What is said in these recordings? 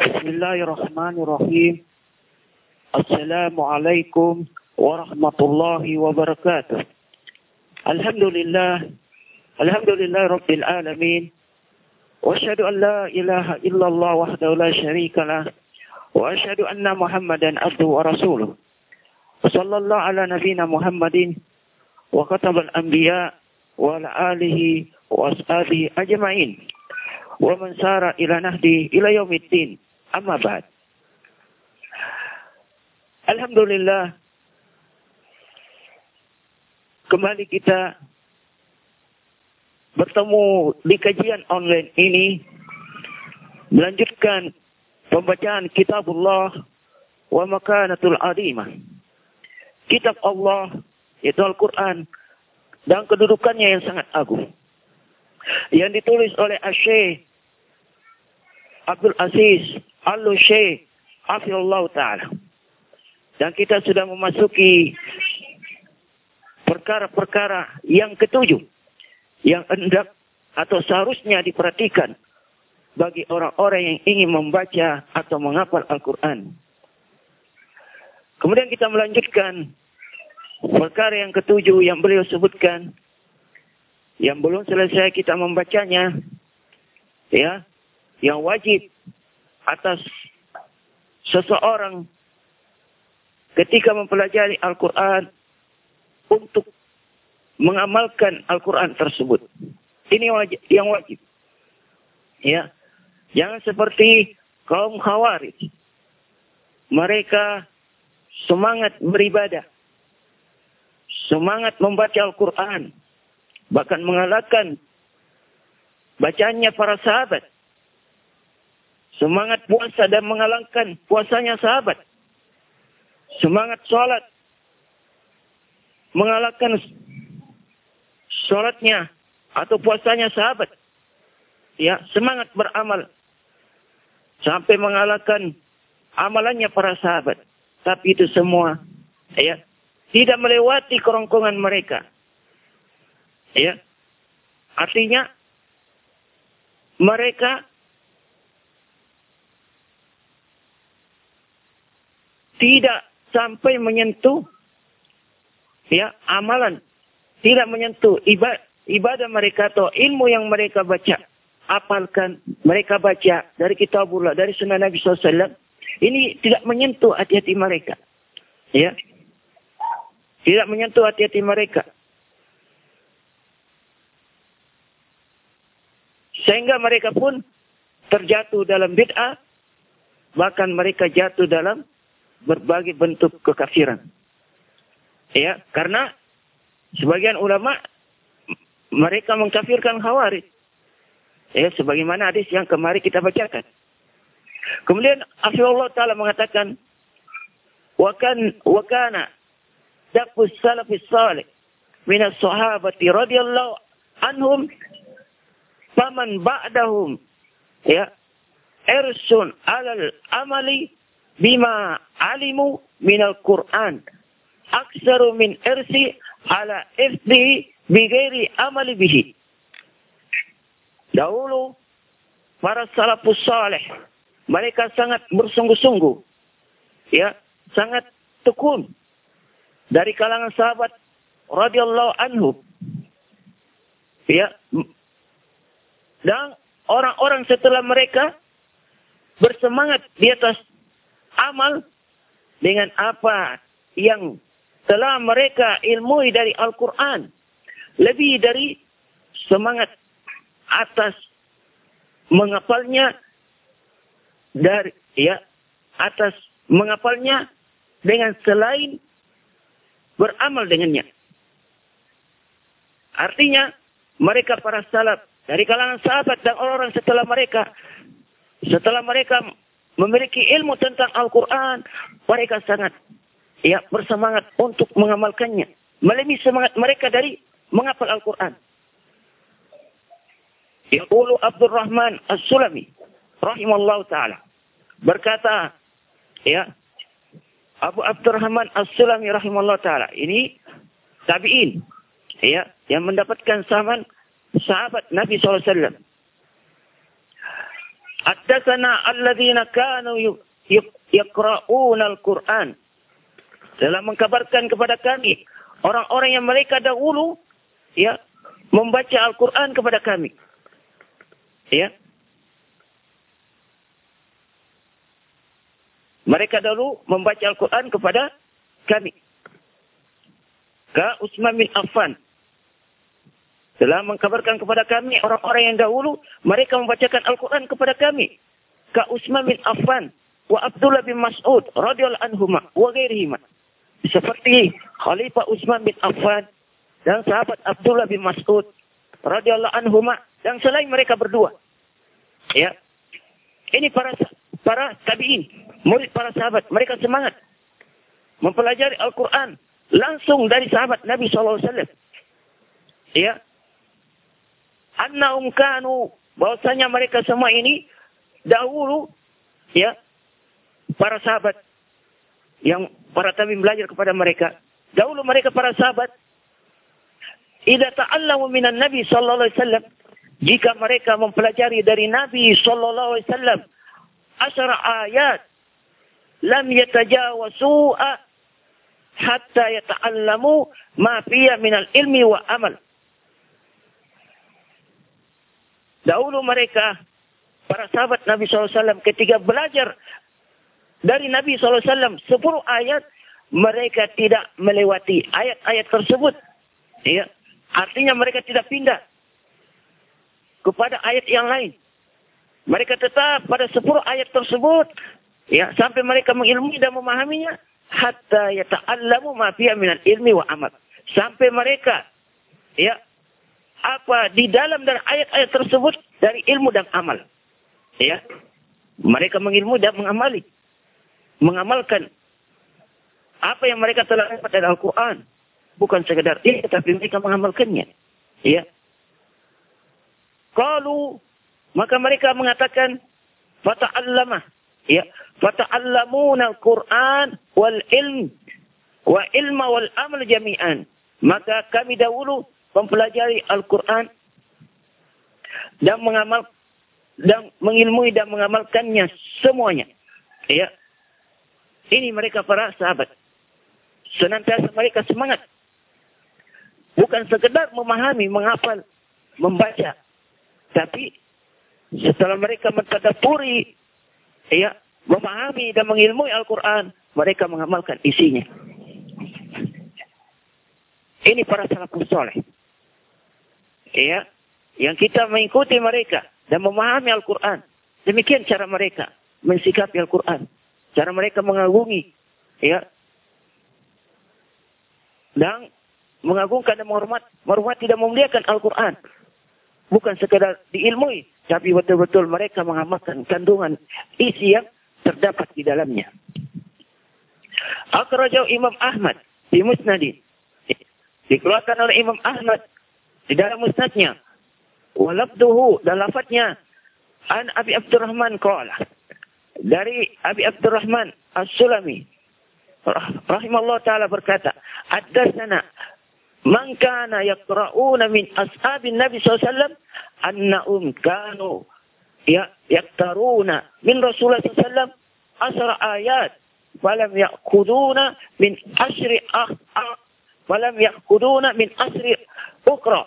Bismillahirrahmanirrahim. Assalamualaikum warahmatullahi wabarakatuh. Alhamdulillah. Alhamdulillah Rabbil wahdahu la sharika lah. Muhammadan abduh wa rasuluh. Ala nabina muhammadin. Wa katab al-anbiya. Wa ala sara ila nahdi. Amma ba'd. Alhamdulillah kembali kita bertemu di kajian online ini melanjutkan pembacaan kitabullah wa makanatul adimah. Kitab Allah yaitu Al-Qur'an dan kedudukannya yang sangat agung. Yang ditulis oleh Asyik Abdul Aziz Al-Syekh Afilullah Ta'ala. Dan kita sudah memasuki perkara-perkara yang ketujuh. Yang hendak atau seharusnya diperhatikan bagi orang-orang yang ingin membaca atau menghafal Al-Quran. Kemudian kita melanjutkan perkara yang ketujuh yang beliau sebutkan. Yang belum selesai kita membacanya. Ya, yang wajib atas seseorang ketika mempelajari Al-Quran untuk mengamalkan Al-Quran tersebut. Ini wajib, yang wajib. Ya, jangan seperti kaum khawarij. Mereka semangat beribadah, semangat membaca Al-Quran, bahkan mengalahkan bacaannya para sahabat. Semangat puasa dan mengalahkan puasanya sahabat. Semangat sholat. Mengalahkan sholatnya atau puasanya sahabat. Ya, semangat beramal. Sampai mengalahkan amalannya para sahabat. Tapi itu semua ya tidak melewati kerongkongan mereka. Ya. Artinya mereka tidak sampai menyentuh ya amalan, tidak menyentuh ibadah, ibadah mereka atau ilmu yang mereka baca, apalkan mereka baca dari kitabullah, dari sunnah Nabi SAW, ini tidak menyentuh hati-hati mereka. Ya. Tidak menyentuh hati-hati mereka. Sehingga mereka pun terjatuh dalam bid'ah, bahkan mereka jatuh dalam berbagai bentuk kekafiran. Ya, karena sebagian ulama mereka mengkafirkan khawarij. Ya, sebagaimana hadis yang kemarin kita bacakan. Kemudian Allah Ta'ala mengatakan, Wakan, wakana dafus salafis salih minas sahabati radiyallahu anhum faman ba'dahum ya irsun alal amali bima alimu minal Quran aksaru min irsi ala ifdi bighairi amali bihi. Dahulu para salafus saleh mereka sangat bersungguh-sungguh ya, sangat tekun dari kalangan sahabat radhiyallahu anhu. Ya. Dan orang-orang setelah mereka bersemangat di atas amal dengan apa yang telah mereka ilmui dari Al-Quran. Lebih dari semangat atas mengapalnya dari ya atas mengapalnya dengan selain beramal dengannya. Artinya mereka para salaf dari kalangan sahabat dan orang-orang setelah mereka setelah mereka memiliki ilmu tentang Al-Quran, mereka sangat ya bersemangat untuk mengamalkannya. Melebihi semangat mereka dari menghafal Al-Quran. Yaqulu Abdurrahman As-Sulami rahimallahu taala berkata ya Abu Abdurrahman As-Sulami rahimallahu taala ini tabi'in ya yang mendapatkan sahabat sahabat Nabi SAW Haddatsana alladzina kanu yaqra'una al-Qur'an. Telah mengkabarkan kepada kami orang-orang yang mereka dahulu ya membaca Al-Qur'an kepada kami. Ya. Mereka dahulu membaca Al-Quran kepada kami. Ka Usman bin Affan. Telah mengkabarkan kepada kami orang-orang yang dahulu mereka membacakan Al-Quran kepada kami. Ka Usman bin Affan wa Abdullah bin Mas'ud radhiyallahu anhuma wa ghairihima. Seperti Khalifah Usman bin Affan dan sahabat Abdullah bin Mas'ud radhiyallahu anhuma dan selain mereka berdua. Ya. Ini para para tabi'in, murid para sahabat, mereka semangat mempelajari Al-Qur'an langsung dari sahabat Nabi sallallahu alaihi wasallam. Ya. Annahum kanu bahwasanya mereka semua ini dahulu ya para sahabat yang para tabi'in belajar kepada mereka. Dahulu mereka para sahabat idza ta'allamu minan Nabi sallallahu alaihi wasallam jika mereka mempelajari dari Nabi sallallahu alaihi wasallam asar ayat lam yatajawasu'a hatta yata'allamu ma fiya minal ilmi wa amal. Dahulu mereka para sahabat Nabi SAW ketika belajar dari Nabi SAW 10 ayat mereka tidak melewati ayat-ayat tersebut. Ya. Artinya mereka tidak pindah kepada ayat yang lain. Mereka tetap pada sepuluh ayat tersebut. Ya, sampai mereka mengilmui dan memahaminya. Hatta yata'allamu ma fiya minal ilmi wa amal. Sampai mereka ya apa di dalam dari ayat-ayat tersebut dari ilmu dan amal. Ya. Mereka mengilmu dan mengamali. Mengamalkan apa yang mereka telah dapat dari Al-Quran. Bukan sekedar ini, tetapi mereka mengamalkannya. Ya. Kalau maka mereka mengatakan fata'allama ya fata'allamuna al-Qur'an wal ilm wa ilma wal amal jami'an. Maka kami dahulu mempelajari Al-Qur'an dan mengamal dan mengilmui dan mengamalkannya semuanya. Ya. Ini mereka para sahabat. Senantiasa mereka semangat. Bukan sekedar memahami, menghafal, membaca. Tapi setelah mereka mentadaburi, ya, memahami dan mengilmui Al-Quran, mereka mengamalkan isinya. Ini para salafus soleh. Ya, yang kita mengikuti mereka dan memahami Al-Quran. Demikian cara mereka mensikapi Al-Quran. Cara mereka mengagungi, ya, dan mengagungkan dan menghormat, menghormati dan memuliakan Al-Quran. Bukan sekedar diilmui, tapi betul-betul mereka mengamalkan kandungan isi yang terdapat di dalamnya. Akrajau Imam Ahmad di Musnadi. Dikeluarkan oleh Imam Ahmad di dalam musnadnya. Walabduhu dan lafadnya. An Abi Abdurrahman qala. Dari Abi Abdurrahman As-Sulami. Rahimallah Ta'ala berkata. Ad-dasana man kana yaqra'una min ashabin Nabi SAW annahum kanu ya yaktaruna min Rasulullah SAW asra ayat falam ya'khuduna min asri ah falam ya'khuduna min asri ukra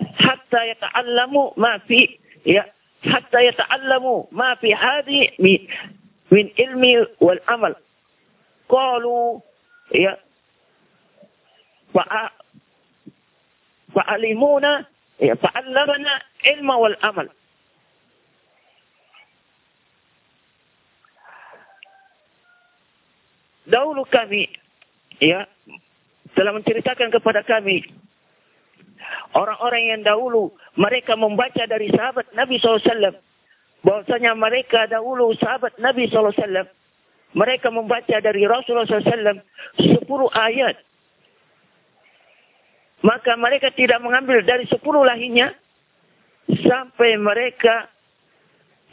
hatta yata'allamu ma fi ya hatta yata'allamu ma fi hadhi min, min ilmi wal amal qalu ya fa'alimuna ya fa'allamana ilma wal amal. Dahulu kami ya telah menceritakan kepada kami orang-orang yang dahulu mereka membaca dari sahabat Nabi SAW bahwasanya mereka dahulu sahabat Nabi SAW mereka membaca dari Rasulullah SAW 10 ayat. Maka mereka tidak mengambil dari sepuluh lainnya. Sampai mereka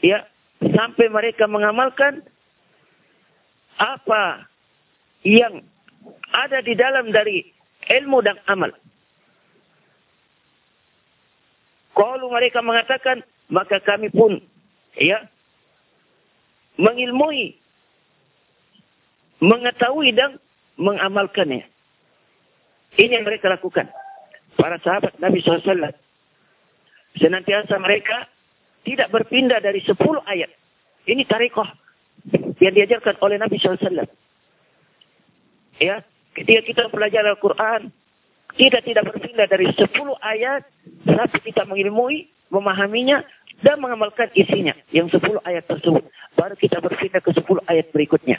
ya sampai mereka mengamalkan apa yang ada di dalam dari ilmu dan amal. Kalau mereka mengatakan maka kami pun ya mengilmui, mengetahui dan mengamalkannya. Ini yang mereka lakukan. Para sahabat Nabi SAW. Senantiasa mereka tidak berpindah dari 10 ayat. Ini tarikah yang diajarkan oleh Nabi SAW. Ya, ketika kita belajar Al-Quran, kita tidak berpindah dari 10 ayat sampai kita mengilmui, memahaminya, dan mengamalkan isinya. Yang 10 ayat tersebut. Baru kita berpindah ke 10 ayat berikutnya.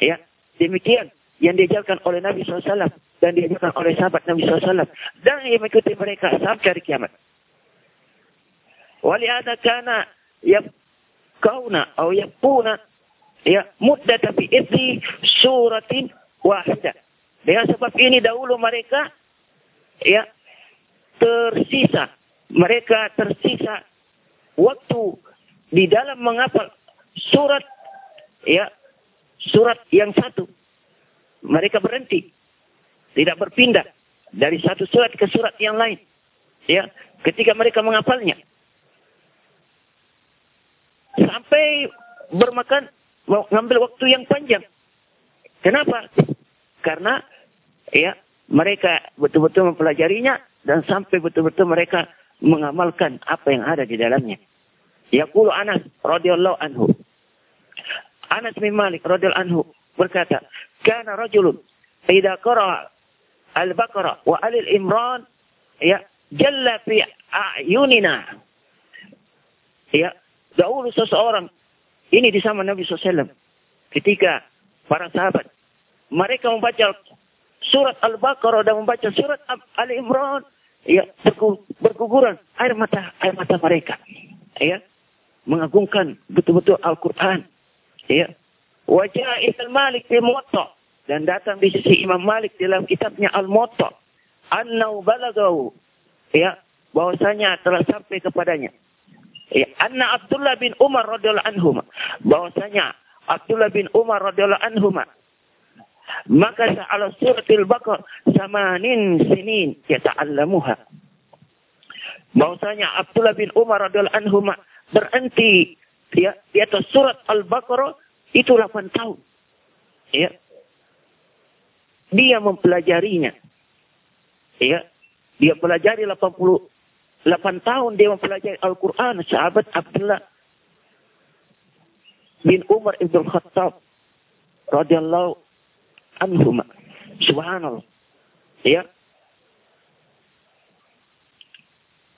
Ya, demikian yang diajarkan oleh Nabi SAW dan diajarkan oleh sahabat Nabi SAW dan yang mengikuti mereka sampai hari kiamat. Walihada kana kauna atau puna ya muddata fi idhi suratin wahidah. Dengan sebab ini dahulu mereka ya tersisa. Mereka tersisa waktu di dalam menghafal surat ya surat yang satu. Mereka berhenti tidak berpindah dari satu surat ke surat yang lain ya ketika mereka menghafalnya. Sampai bermakan mengambil waktu yang panjang. Kenapa? Karena ya mereka betul-betul mempelajarinya dan sampai betul-betul mereka mengamalkan apa yang ada di dalamnya. Yaqulu Anas radhiyallahu anhu. Anas bin Malik radhiyallahu anhu berkata, "Kana rajulun idza qara'a al-Baqarah wa al-Imran ya jalla fi a'yunina." Ya, dahulu seseorang ini di zaman Nabi SAW ketika para sahabat mereka membaca surat Al-Baqarah dan membaca surat Ali Imran, ya berguguran air mata air mata mereka, ya mengagungkan betul-betul Al-Quran, ya wajah Imam Malik di Muwatta dan datang di sisi Imam Malik dalam kitabnya Al-Muwatta, annau balagahu, ya bahwasanya telah sampai kepadanya. Ya, anna Abdullah bin Umar radhiyallahu anhu bahwasanya Abdullah bin Umar radhiyallahu anhu maka ala suratil Baqarah samanin sinin yata'allamuha. Bahwasanya Abdullah bin Umar radhiyallahu anhu berhenti ya di atas surat Al-Baqarah itu 8 tahun. Ya. Dia mempelajarinya. Ya. Dia pelajari 88 tahun dia mempelajari Al-Qur'an sahabat Abdullah bin Umar ibn Khattab radhiyallahu anhuma. Subhanallah. Ya.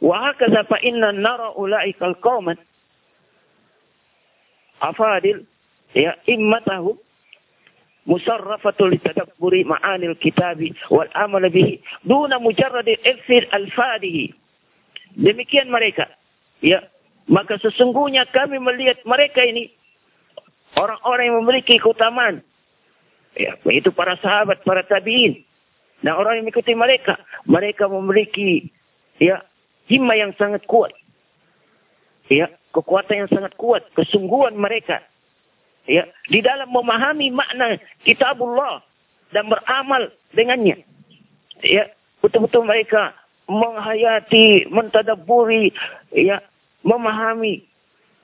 Wa hakaza fa inna nara ulaika alqauman afadil ya. immatahu musarrafatu litadabburi ma'anil kitabi wal amal bihi duna mujarrad al alfadihi demikian mereka ya. Maka sesungguhnya kami melihat mereka ini orang-orang yang memiliki keutamaan Ya, itu para sahabat, para tabiin. Nah orang yang mengikuti mereka, mereka memiliki ya himma yang sangat kuat. Ya, kekuatan yang sangat kuat, kesungguhan mereka. Ya, di dalam memahami makna kitabullah dan beramal dengannya. Ya, betul-betul mereka menghayati, mentadaburi, ya, memahami,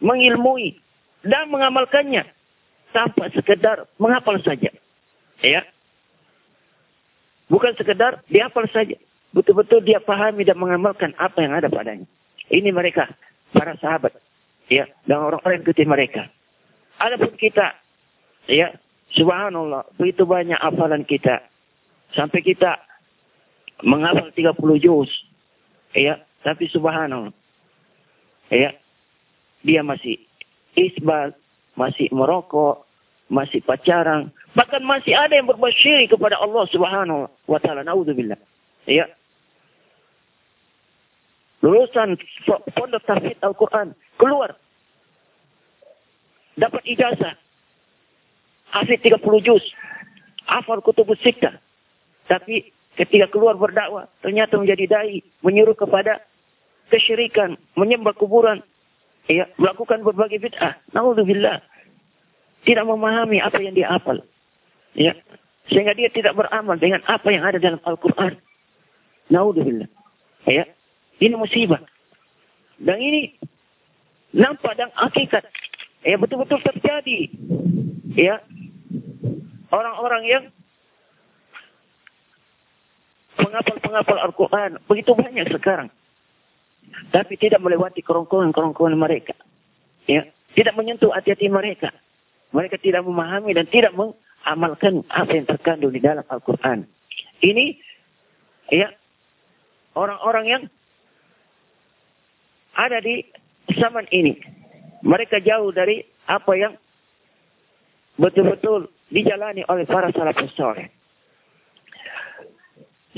mengilmui dan mengamalkannya tanpa sekedar menghafal saja. Ya. Bukan sekedar dihafal saja. Betul-betul dia pahami dan mengamalkan apa yang ada padanya. Ini mereka, para sahabat. Ya, dan orang-orang yang ikuti mereka. Adapun kita, ya, subhanallah, begitu banyak hafalan kita. Sampai kita menghafal 30 juz. Ya, tapi subhanallah. Ya, dia masih isbal, masih merokok, masih pacaran, bahkan masih ada yang berbuat syirik kepada Allah Subhanahu wa taala. Nauzubillah. Ya. Lulusan pondok tafsir Al-Qur'an keluar dapat ijazah hafid 30 juz hafal kutubus sittah tapi ketika keluar berdakwah ternyata menjadi dai menyuruh kepada kesyirikan menyembah kuburan ya melakukan berbagai bid'ah naudzubillah tidak memahami apa yang dia hafal. Ya. Sehingga dia tidak beramal dengan apa yang ada dalam Al-Quran. Naudzubillah. Ya. Ini musibah. Dan ini nampak dan hakikat Ya betul-betul terjadi. Ya. Orang-orang yang penghafal-penghafal Al-Quran begitu banyak sekarang. Tapi tidak melewati kerongkongan-kerongkongan mereka. Ya. Tidak menyentuh hati-hati mereka. Mereka tidak memahami dan tidak mengamalkan apa yang terkandung di dalam Al-Quran. Ini ya orang-orang yang ada di zaman ini. Mereka jauh dari apa yang betul-betul dijalani oleh para salafus soleh.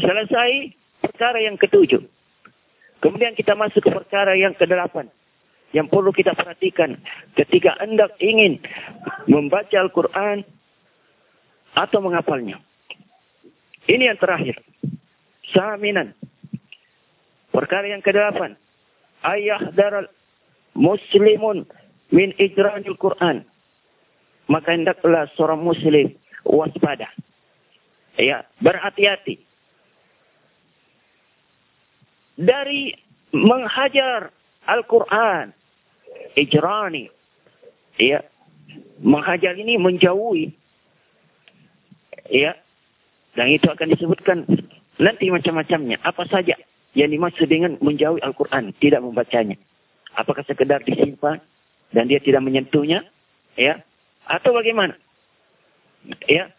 Selesai perkara yang ketujuh. Kemudian kita masuk ke perkara yang kedelapan. Yang perlu kita perhatikan ketika anda ingin membaca Al-Quran atau menghafalnya. Ini yang terakhir. Saminan. Perkara yang kedelapan. Ayah daral muslimun min ijranil Quran. Maka hendaklah seorang muslim waspada. Ya, berhati-hati. Dari menghajar Al-Quran. Ijrani. Ya. Menghajar ini menjauhi. Ya. Dan itu akan disebutkan nanti macam-macamnya. Apa saja yang dimaksud dengan menjauhi Al-Quran. Tidak membacanya. Apakah sekedar disimpan dan dia tidak menyentuhnya? Ya. Atau bagaimana? Ya.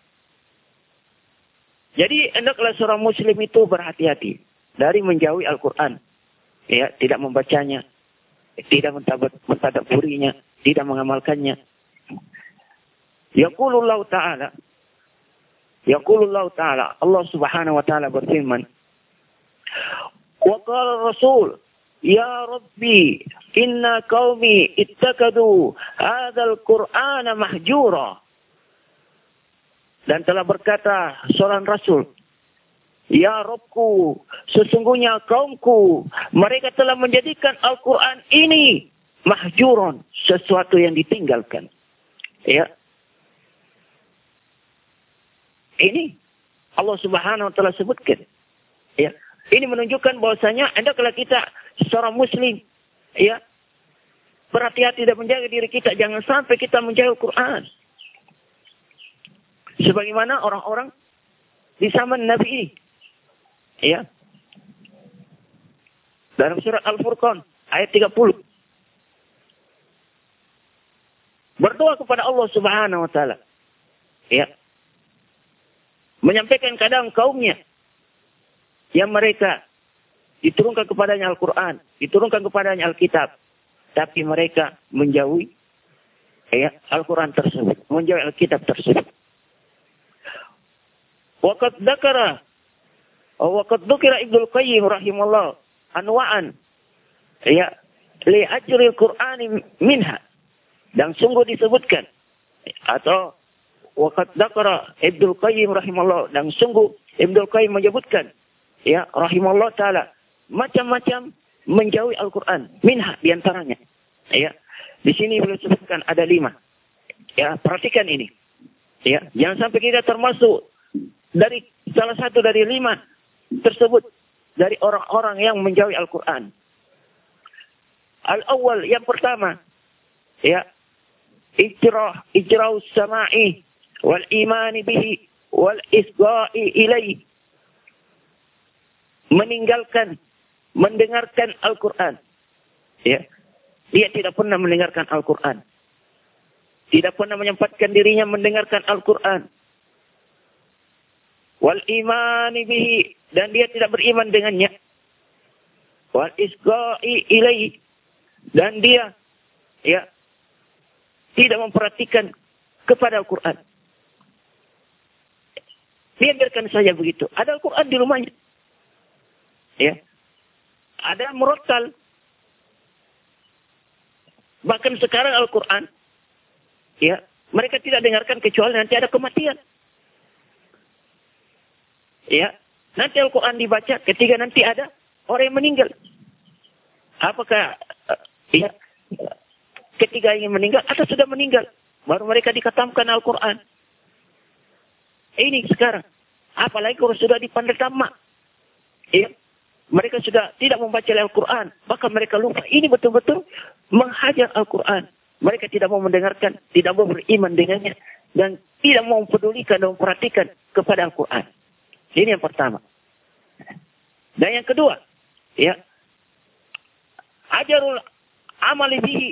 Jadi hendaklah seorang muslim itu berhati-hati dari menjauhi Al-Quran. Ya, tidak membacanya, tidak mentadaburinya, tidak mengamalkannya. Yaqulullah ta'ala Yaqulullah ta'ala Allah subhanahu wa ta'ala berfirman Wa qala Rasul Ya Rabbi, inna qaumi ittakadu hadzal Qur'ana mahjura. Dan telah berkata seorang Rasul, Ya Robku, sesungguhnya kaumku, mereka telah menjadikan Al-Quran ini mahjuron, sesuatu yang ditinggalkan. Ya. Ini Allah Subhanahu wa taala sebutkan. Ya. Ini menunjukkan bahwasanya hendaklah kita seorang muslim ya berhati-hati dan menjaga diri kita jangan sampai kita menjauh Quran. Sebagaimana orang-orang di zaman Nabi ya dalam surat Al-Furqan ayat 30 berdoa kepada Allah Subhanahu wa taala ya menyampaikan kadang kaumnya. Yang mereka diturunkan kepadanya Al-Quran, diturunkan kepadanya Alkitab, tapi mereka menjauhi ya, Al-Quran tersebut, menjauhi Alkitab tersebut. Waqad dakara Waqad dukira Ibnu Qayyim rahimahullah anwa'an ya li ajril Qur'ani minha. Dan sungguh disebutkan atau waqad dakara Ibnu Qayyim rahimahullah dan sungguh Ibnu Qayyim menyebutkan ya rahimahullah taala macam-macam menjauhi Al-Qur'an minha di antaranya ya di sini beliau sebutkan ada lima. Ya perhatikan ini. Ya jangan sampai kita termasuk dari salah satu dari lima tersebut dari orang-orang yang menjauhi Al-Qur'an. Al-awwal yang pertama ya ijrah ijrah sama'i wal imani bihi wal isga'i ilaihi meninggalkan mendengarkan Al-Quran. Ya. Dia tidak pernah mendengarkan Al-Quran. Tidak pernah menyempatkan dirinya mendengarkan Al-Quran. Wal imani bihi. Dan dia tidak beriman dengannya. Wal isga'i ilaihi. Dan dia ya tidak memperhatikan kepada Al-Quran. Dia biarkan saja begitu. Ada Al-Quran di rumahnya. Ya. Ada murattal. Bahkan sekarang Al-Quran. Ya. Mereka tidak dengarkan kecuali nanti ada kematian. Ya. Nanti Al-Quran dibaca ketika nanti ada orang yang meninggal. Apakah uh, ya ketika ingin meninggal atau sudah meninggal baru mereka dikatamkan Al-Quran. Ini sekarang. Apalagi kalau sudah dipandai tamak. Ya. Mereka sudah tidak membaca Al-Quran. Bahkan mereka lupa. Ini betul-betul menghajar Al-Quran. Mereka tidak mau mendengarkan, tidak mau beriman dengannya, dan tidak mau mempedulikan dan memperhatikan kepada Al-Quran. Ini yang pertama. Dan yang kedua, ya, ajarul amali bihi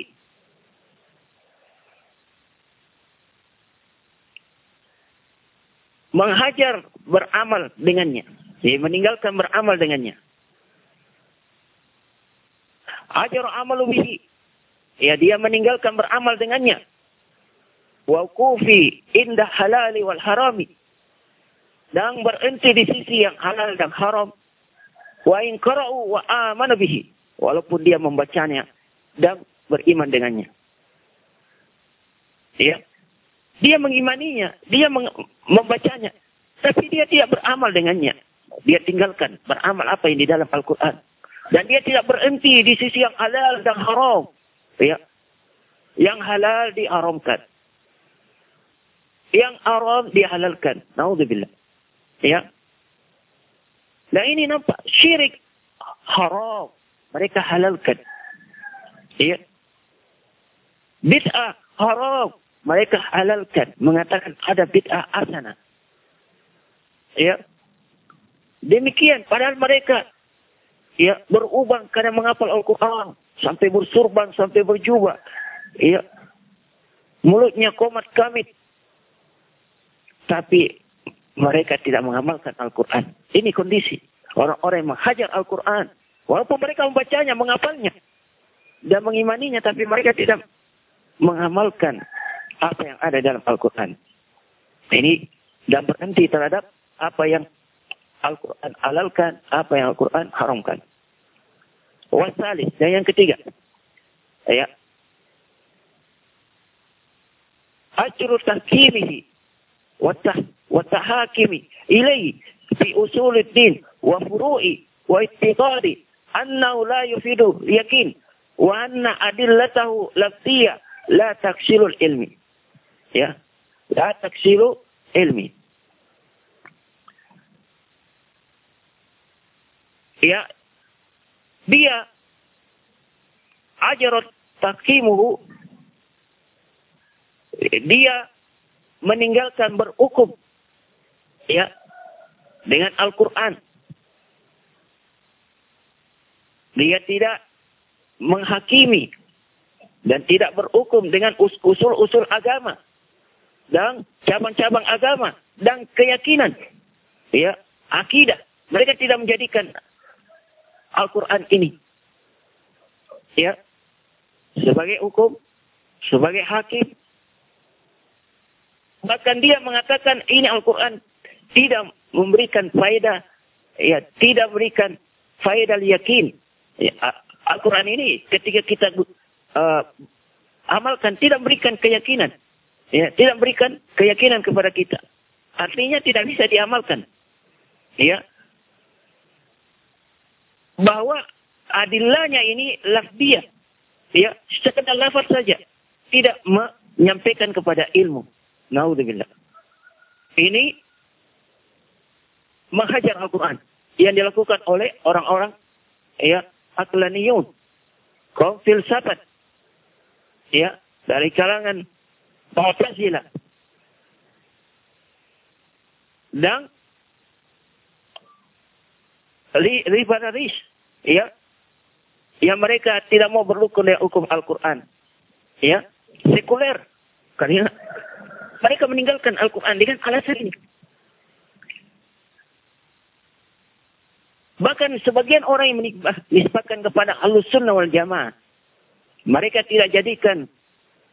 menghajar beramal dengannya. Ya, meninggalkan beramal dengannya. Ajar amal bihi. Ya, dia meninggalkan beramal dengannya. Wa kufi indah halali wal harami. Dan berhenti di sisi yang halal dan haram. Wa in qara'u wa amanu bihi. Walaupun dia membacanya dan beriman dengannya. Ya. Dia mengimaninya, dia membacanya, tapi dia tidak beramal dengannya. Dia tinggalkan beramal apa yang di dalam Al-Quran. Dan dia tidak berhenti di sisi yang halal dan haram. Ya. Yang halal diharamkan. Yang haram dihalalkan. Naudzubillah. Ya. Nah ini nampak syirik haram. Mereka halalkan. Ya. Bid'ah haram. Mereka halalkan. Mengatakan ada bid'ah asana. Ya. Demikian. Padahal mereka ya berubah karena menghafal Al-Quran. Sampai bersurban, sampai berjubah. Ya. Mulutnya komat kamit. Tapi mereka tidak mengamalkan Al-Quran. Ini kondisi. Orang-orang yang menghajar Al-Quran. Walaupun mereka membacanya, menghafalnya. Dan mengimaninya, tapi mereka tidak mengamalkan apa yang ada dalam Al-Quran. Ini dan berhenti terhadap apa yang Al-Quran halalkan, apa yang Al-Quran haramkan. Wasalis. Dan yang ketiga. Ya. Ajru tahkimihi. Watahakimi. Ilaihi. Fi usul din. Wa furu'i. Wa ittiqadi. Annahu la yufidu yakin. Wa anna adillatahu lafziyah. La taksilul ilmi. Ya. La taksilu ilmi. ya. Dia ajarat takimuhu. Dia meninggalkan berukum. Ya. Dengan Al-Qur'an. Dia tidak menghakimi dan tidak berukum dengan usul-usul agama dan cabang-cabang agama dan keyakinan ya akidah mereka tidak menjadikan Al-Quran ini. Ya. Sebagai hukum, sebagai hakim. Bahkan dia mengatakan ini Al-Quran tidak memberikan faedah, ya, tidak memberikan faedah yakin. Ya, Al-Quran ini ketika kita uh, amalkan tidak memberikan keyakinan. Ya, tidak memberikan keyakinan kepada kita. Artinya tidak bisa diamalkan. Ya, bahwa adilahnya ini lafdiyah. Ya, sekedar lafaz saja. Tidak menyampaikan kepada ilmu. Naudzubillah. Ini menghajar Al-Quran. Yang dilakukan oleh orang-orang ya aklaniyun. Kaum filsafat. Ya, dari kalangan Mu'tazilah. Dan libertaris, ya, yang mereka tidak mau berlukun dengan hukum Al-Quran, ya, sekuler, karena mereka meninggalkan Al-Quran dengan alasan ini. Bahkan sebagian orang yang menisbahkan kepada al-sunnah wal jamaah. Mereka tidak jadikan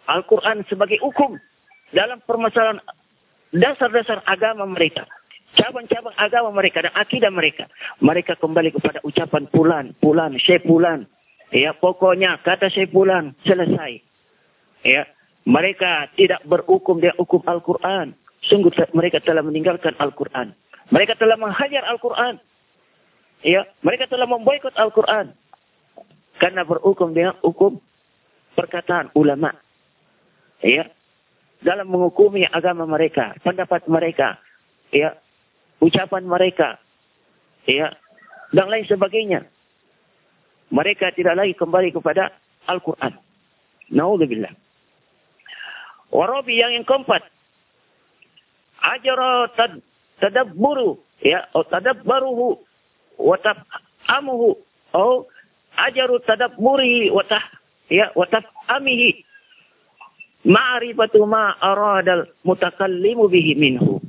Al-Quran sebagai hukum dalam permasalahan dasar-dasar agama mereka cabang-cabang agama mereka dan akidah mereka. Mereka kembali kepada ucapan pulan, pulan, syekh pulan. Ya, pokoknya kata syekh pulan selesai. Ya, mereka tidak berhukum dengan hukum Al-Quran. Sungguh mereka telah meninggalkan Al-Quran. Mereka telah menghajar Al-Quran. Ya, mereka telah memboikot Al-Quran. Karena berhukum dengan hukum perkataan ulama. Ya, dalam menghukumi agama mereka, pendapat mereka, ya, ucapan mereka, ya, dan lain sebagainya. Mereka tidak lagi kembali kepada Al-Quran. Naudzubillah. Warabi yang yang keempat. Ajara tad, tadabburu ya atau tadabbaruhu wa tafhamuhu atau ajaru tadabburi wa tah ya wa tafhamihi ma'rifatu ma aradal mutakallimu bihi minhu.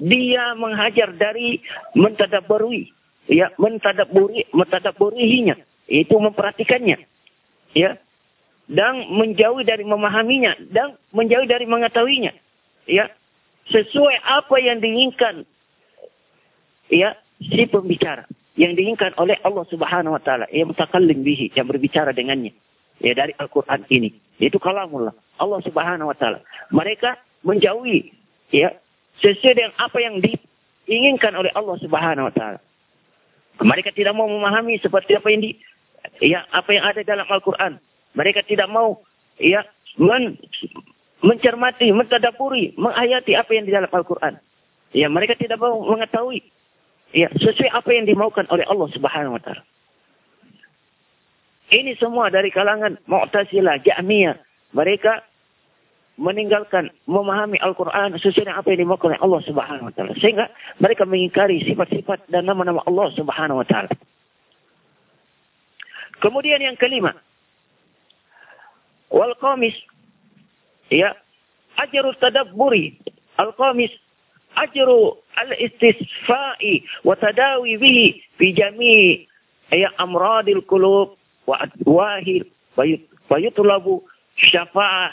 Dia menghajar dari mentadabburi ya mentadabburi mentadabburihinya itu memperhatikannya ya. Dan menjauhi dari memahaminya dan menjauhi dari mengetahuinya ya. Sesuai apa yang diinginkan ya si pembicara. Yang diinginkan oleh Allah Subhanahu wa taala. Yang mutakallim bihi yang berbicara dengannya ya dari Al-Qur'an ini itu kalamullah Allah Subhanahu wa taala mereka menjauhi ya sesuai dengan apa yang diinginkan oleh Allah Subhanahu wa taala mereka tidak mau memahami seperti apa yang di ya apa yang ada dalam Al-Qur'an. Mereka tidak mau ya men, mencermati, mentadaburi, menghayati apa yang di dalam Al-Qur'an. Ya, mereka tidak mau mengetahui ya sesuai apa yang dimaukan oleh Allah Subhanahu wa taala. Ini semua dari kalangan Mu'tazilah, Jahmiyah. Mereka meninggalkan memahami Al-Quran sesuai dengan apa yang dimaukan oleh Allah Subhanahu Wa Taala. Sehingga mereka mengingkari sifat-sifat dan nama-nama Allah Subhanahu Wa Taala. Kemudian yang kelima, wal qamis, ya, ajru tadabburi, al qamis, ajru al istisfa'i wa tadawi bihi fi jami' ya amradil qulub wa adwahil wa yutlabu syafa'ah.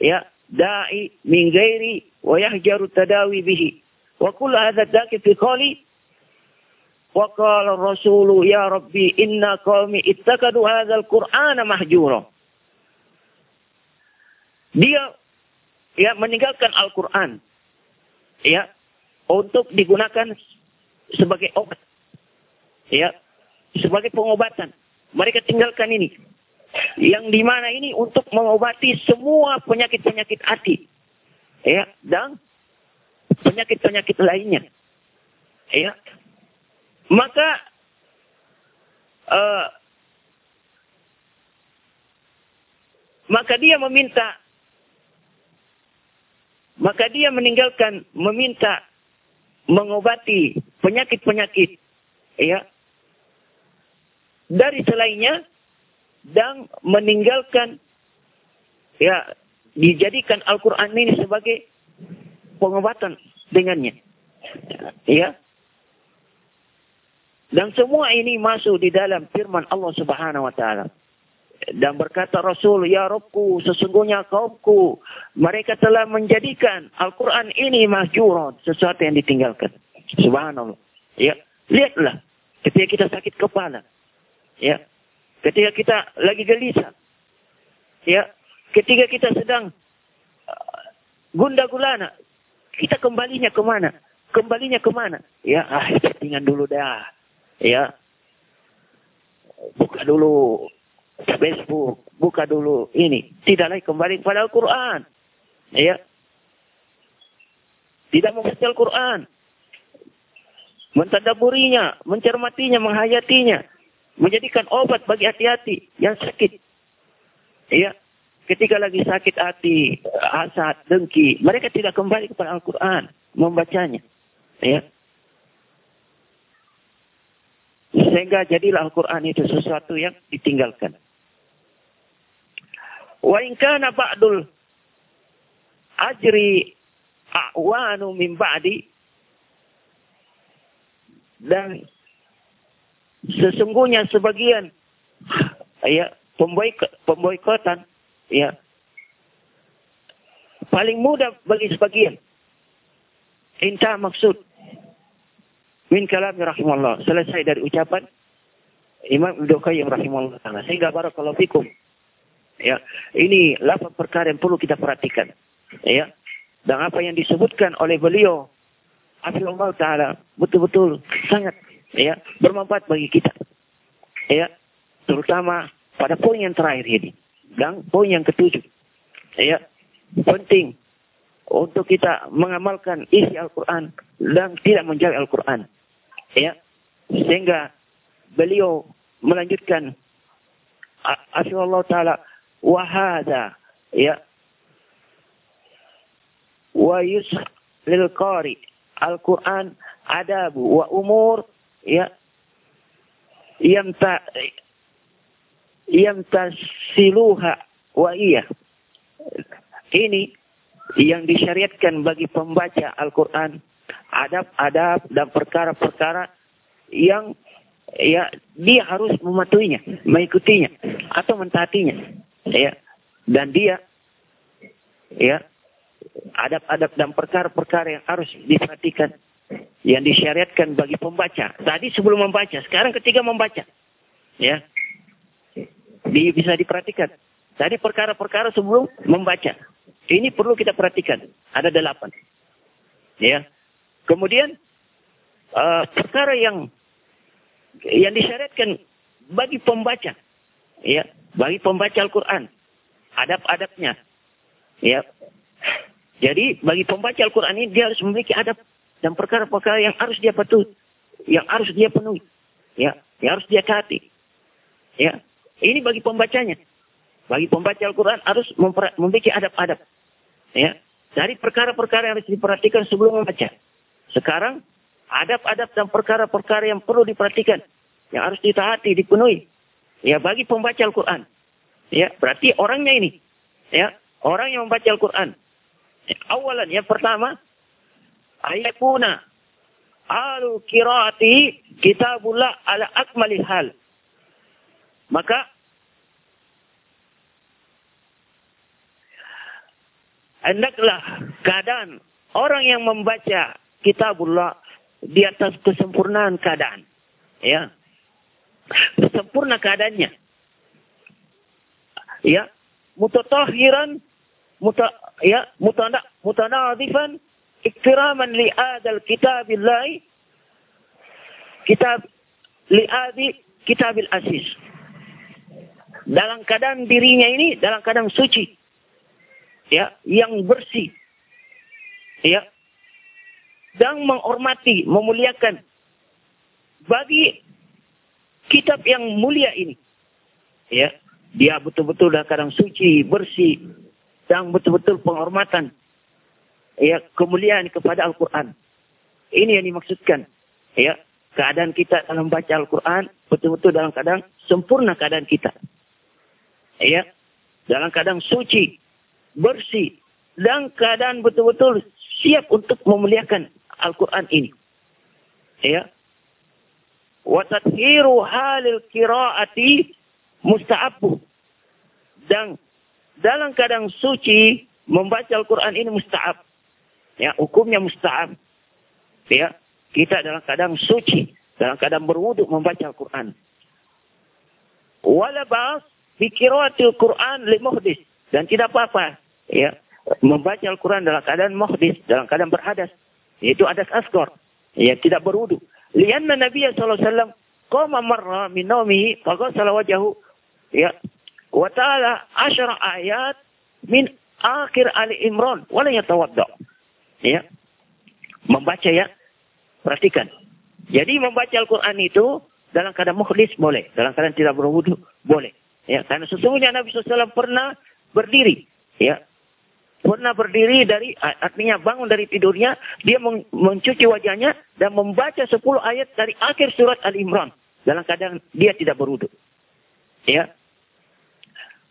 Ya da'i min ghairi wa yahjaru tadawi bihi. Wa kullu hadha daki fi qali wa qala ar-rasul ya rabbi inna qaumi ittakadu hadha al-qur'ana mahjura. Dia ya meninggalkan Al-Qur'an. Ya untuk digunakan sebagai obat. Ya sebagai pengobatan mereka tinggalkan ini yang di mana ini untuk mengobati semua penyakit-penyakit hati. Ya, dan penyakit-penyakit lainnya. Ya. Maka uh, maka dia meminta maka dia meninggalkan meminta mengobati penyakit-penyakit ya dari selainnya dan meninggalkan ya dijadikan Al-Qur'an ini sebagai pengobatan dengannya. Ya. Dan semua ini masuk di dalam firman Allah Subhanahu wa taala. Dan berkata Rasul, Ya Rabku, sesungguhnya kaumku, mereka telah menjadikan Al-Quran ini mahjurat, sesuatu yang ditinggalkan. Subhanallah. Ya, lihatlah, ketika kita sakit kepala, ya, Ketika kita lagi gelisah. Ya, ketika kita sedang uh, gunda gulana, kita kembalinya ke mana? Kembalinya ke mana? Ya, ah, settingan dulu dah. Ya, buka dulu Facebook, buka dulu ini. Tidak lagi kembali kepada Al-Quran. Ya, tidak membaca Al-Quran. Mentadaburinya, mencermatinya, menghayatinya menjadikan obat bagi hati-hati yang sakit. Iya. Ketika lagi sakit hati, hasad, dengki, mereka tidak kembali kepada Al-Quran, membacanya. Ya. Sehingga jadilah Al-Quran itu sesuatu yang ditinggalkan. Wa in kana ba'dul ajri a'wanu min ba'di dan sesungguhnya sebagian ya pemboikot pemboikotan ya. Paling mudah bagi sebagian. Inta maksud. Min kalam rahimahullah selesai dari ucapan Imam Ibnu Qayyim rahimahullah taala. Sehingga barakallahu fikum. Ya ini lapan perkara yang perlu kita perhatikan. Ya dan apa yang disebutkan oleh beliau Allah taala betul-betul sangat ya bermanfaat bagi kita. Ya, terutama pada poin yang terakhir ini dan poin yang ketujuh. Ya, penting untuk kita mengamalkan isi Al-Quran dan tidak menjauhi Al-Quran. Ya, sehingga beliau melanjutkan Allah Ta'ala wahada ya wa yus lil qari Al-Quran adabu wa umur ya yamta yamtasiluha wa iya ini yang disyariatkan bagi pembaca Al-Quran adab-adab dan perkara-perkara yang ya dia harus mematuhinya, mengikutinya atau mentaatinya. Ya. Dan dia ya adab-adab dan perkara-perkara yang harus diperhatikan yang disyariatkan bagi pembaca. Tadi sebelum membaca, sekarang ketika membaca. Ya. Di, bisa diperhatikan. Tadi perkara-perkara sebelum membaca. Ini perlu kita perhatikan. Ada delapan. Ya. Kemudian uh, perkara yang yang disyariatkan bagi pembaca, ya, bagi pembaca Al-Quran, adab-adabnya, ya. Jadi bagi pembaca Al-Quran ini dia harus memiliki adab dan perkara-perkara yang harus dia patuhi, yang harus dia penuhi, ya, yang harus dia taati, ya. Ini bagi pembacanya. Bagi pembaca Al-Quran harus memiliki adab-adab, ya. Dari perkara-perkara yang harus diperhatikan sebelum membaca. Sekarang adab-adab dan perkara-perkara yang perlu diperhatikan, yang harus ditaati, dipenuhi. Ya bagi pembaca Al-Quran. Ya berarti orangnya ini, ya orang yang membaca Al-Quran. Awalan yang pertama, ayakuna alu kiraati kitabullah ala akmalil hal. Maka hendaklah keadaan orang yang membaca kitabullah di atas kesempurnaan keadaan. Ya. Sempurna keadaannya. Ya. Mutatahiran muta ya mutana mutanadifan iktiraman li adal kitabillah kitab li adi kitabil asis. Dalam keadaan dirinya ini dalam keadaan suci. Ya, yang bersih. Ya, dan menghormati, memuliakan bagi kitab yang mulia ini. Ya, dia betul-betul dalam kadang suci, bersih, dan betul-betul penghormatan, ya kemuliaan kepada Al-Quran. Ini yang dimaksudkan. Ya, keadaan kita dalam baca Al-Quran betul-betul dalam keadaan sempurna keadaan kita. Ya, dalam keadaan suci, bersih, dan keadaan betul-betul siap untuk memuliakan Al-Quran ini. Ya. Wa tathiru halil kiraati musta'abu. Dan dalam keadaan suci membaca Al-Quran ini musta'ab. Ya, hukumnya musta'ab. Ya, kita dalam keadaan suci, dalam keadaan berwuduk membaca Al-Quran. Wala ba'as fi qiraatil Quran li muhdis dan tidak apa-apa ya membaca Al-Quran dalam keadaan muhdis, dalam keadaan berhadas yaitu adas asgor. Ya, tidak berwudu. Lianna Nabi sallallahu alaihi wasallam qama marra min naumihi faghassala wajhahu ya wa ta'ala asyara ayat min akhir Ali Imran wala yatawadda. Ya. Membaca ya. Perhatikan. Jadi membaca Al-Qur'an itu dalam keadaan mukhlis boleh, dalam keadaan tidak berwudu boleh. Ya, karena sesungguhnya Nabi SAW pernah berdiri, ya, pernah berdiri dari artinya bangun dari tidurnya dia mencuci wajahnya dan membaca 10 ayat dari akhir surat Al Imran dalam keadaan dia tidak berwudu. Ya.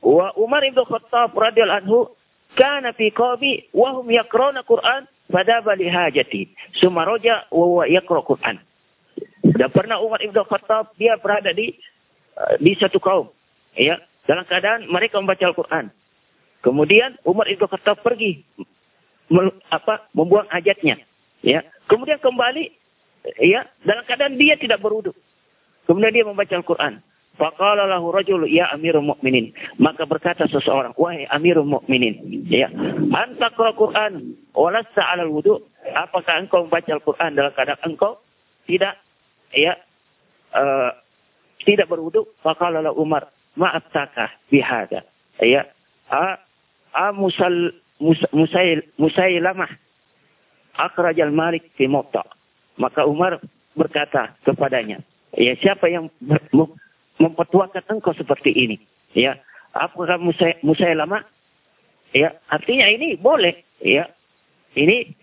Wa Umar bin Khattab radhiyallahu anhu kana fi qabi wa hum yaqra'una Qur'an fadaba li hajati. Summa raja wa yaqra Qur'an. Dan pernah Umar bin Khattab dia berada di di satu kaum ya dalam keadaan mereka membaca Al-Qur'an Kemudian Umar Ibn Khattab pergi mel, apa membuang hajatnya. Ya. Kemudian kembali ya dalam keadaan dia tidak berwudu. Kemudian dia membaca Al-Qur'an. Faqala lahu rajul ya Amirul Mukminin. Maka berkata seseorang, wahai Amirul Mukminin, ya, anta Qur'an walasta 'alal wudu? Apakah engkau membaca Al-Qur'an dalam keadaan engkau tidak ya uh, tidak berwudu? Faqala lahu Umar, ma'aftaka bihada. Ya, ah, Musal Musail Musailamah akhrajal Malik fi. Maka Umar berkata kepadanya, ya siapa yang mempertuakan engkau seperti ini? Ya, apakah Musai lama? Ya, artinya ini boleh. Ya, ini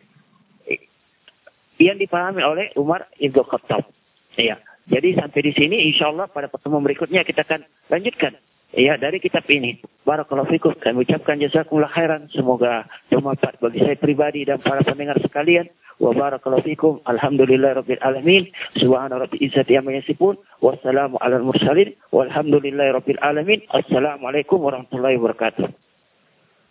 yang dipahami oleh Umar Ibn Khattab. Ya, jadi sampai di sini insya Allah pada pertemuan berikutnya kita akan lanjutkan ya dari kitab ini. Barakallahu fikum. Kami ucapkan jazakumullah khairan. Semoga bermanfaat bagi saya pribadi dan para pendengar sekalian. Wa barakallahu fikum. Alhamdulillah rabbil alamin. Subhana rabbi izzati amma yasifun. Wassalamu ala warahmatullahi wabarakatuh.